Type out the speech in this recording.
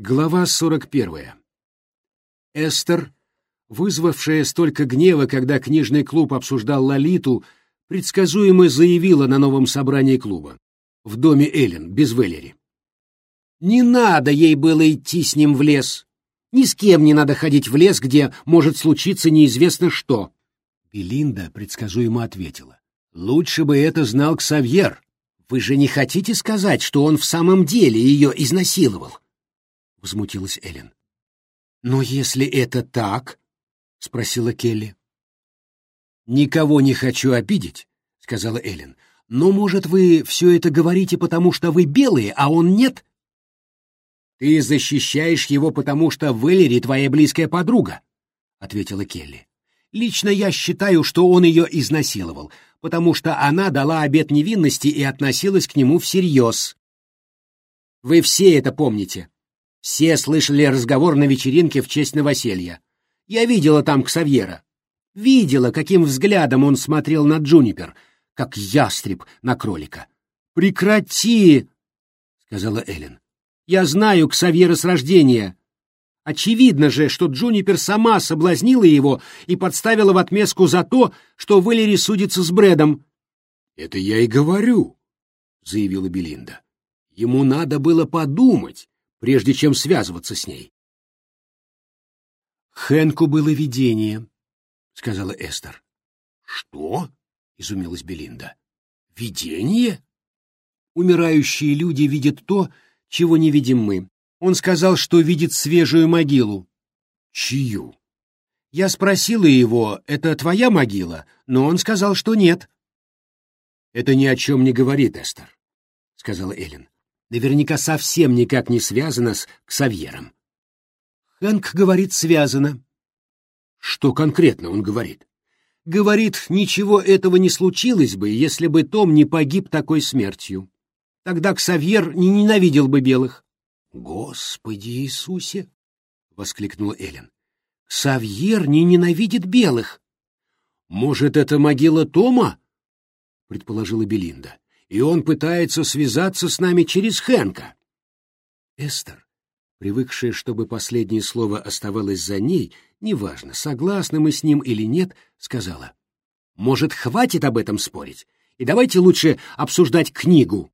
Глава 41. Эстер, вызвавшая столько гнева, когда книжный клуб обсуждал Лолиту, предсказуемо заявила на новом собрании клуба в доме Эллен, без Веллери. Не надо ей было идти с ним в лес. Ни с кем не надо ходить в лес, где может случиться неизвестно что. Белинда предсказуемо ответила. Лучше бы это знал Ксавьер. Вы же не хотите сказать, что он в самом деле ее изнасиловал? — возмутилась Эллен. «Но если это так...» — спросила Келли. «Никого не хочу обидеть», — сказала Эллен. «Но, может, вы все это говорите, потому что вы белые, а он нет?» «Ты защищаешь его, потому что Валери твоя близкая подруга», — ответила Келли. «Лично я считаю, что он ее изнасиловал, потому что она дала обет невинности и относилась к нему всерьез. Вы все это помните». Все слышали разговор на вечеринке в честь новоселья. Я видела там Ксавьера. Видела, каким взглядом он смотрел на Джунипер, как ястреб на кролика. «Прекрати!» — сказала Эллен. «Я знаю Ксавьера с рождения. Очевидно же, что Джунипер сама соблазнила его и подставила в отместку за то, что Валери судится с Брэдом». «Это я и говорю», — заявила Белинда. «Ему надо было подумать, прежде чем связываться с ней. «Хэнку было видение», — сказала Эстер. «Что?» — изумилась Белинда. «Видение?» «Умирающие люди видят то, чего не видим мы. Он сказал, что видит свежую могилу». «Чью?» Я спросила его, это твоя могила, но он сказал, что нет. «Это ни о чем не говорит, Эстер», — сказала Эллен наверняка совсем никак не связано с Ксавьером. Хэнк говорит «связано». Что конкретно он говорит? Говорит, ничего этого не случилось бы, если бы Том не погиб такой смертью. Тогда Ксавьер не ненавидел бы белых. «Господи Иисусе!» — воскликнула Эллен. «Ксавьер не ненавидит белых!» «Может, это могила Тома?» — предположила Белинда и он пытается связаться с нами через Хэнка. Эстер, привыкшая, чтобы последнее слово оставалось за ней, неважно, согласны мы с ним или нет, сказала, «Может, хватит об этом спорить, и давайте лучше обсуждать книгу».